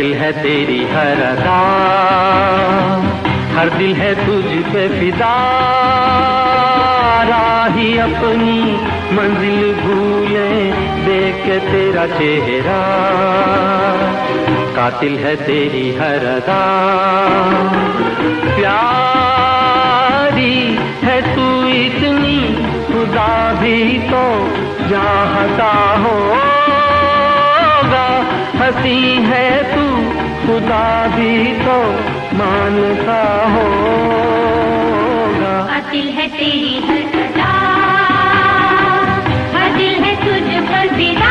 कातिल है तेरी हर अदा। हर दिल है तुझ पे फिदा। राही अपनी मंजिल भूले, देख तेरा चेहरा। कातिल है तेरी हर अदा। प्यारी है तू इतनी, खुदा भी तो चाहता होगा। हँसी है खुदा भी तो मानता होगा। कातिल है तेरी हर हर दिल है तुझ पर फिदा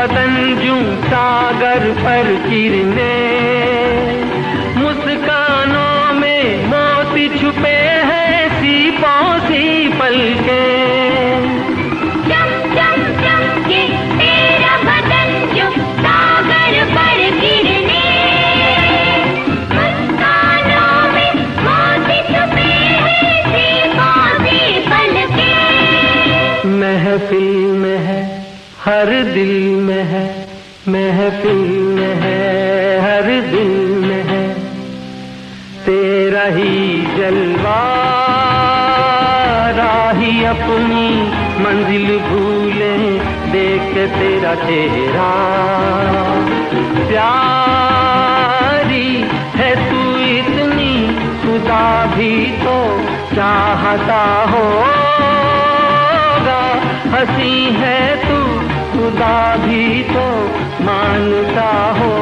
बदन जू सागर पर किरने। मुस्कानों में मोती छुपे हैं सीपों सी पलके। चम चम चम के तेरा बदन जो सागर पर गिरने मुस्कानों में मोती छुपे हैं सीपों सी पलके। महफिल में है हर दिल महफिल में है, हर दिल में है। तेरा ही जलवा, राही अपनी मंजिल भूले, देख तेरा चेहरा। प्यारी है तू इतनी, खुदा भी तो चाहता होगा। हँसी है खुदा भी तो मानता होगा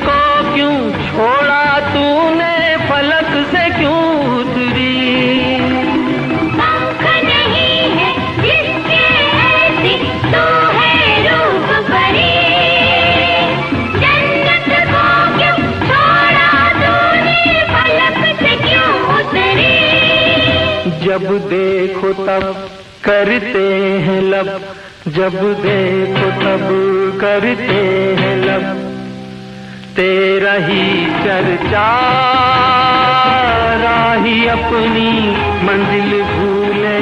को क्यों छोड़ा तूने फलक से क्यों उतरी? पंख नहीं है जिसके ऐसी तू है रूप परी। जन्नत को क्यों छोड़ा तूने फलक से क्यों उतरी? जब देखो तब करते हैं लब, जब देखो तब करते हैं लब। तेरा ही चर्चा, राही अपनी मंजिल भूले,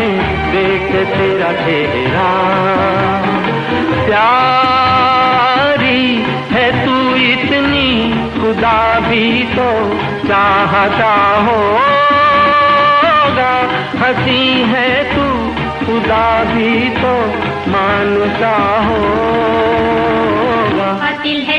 देख तेरा तेरा प्यारी है तू इतनी, खुदा भी तो चाहता होगा। हँसी है तू खुदा भी तो मानता होगा। कातिल है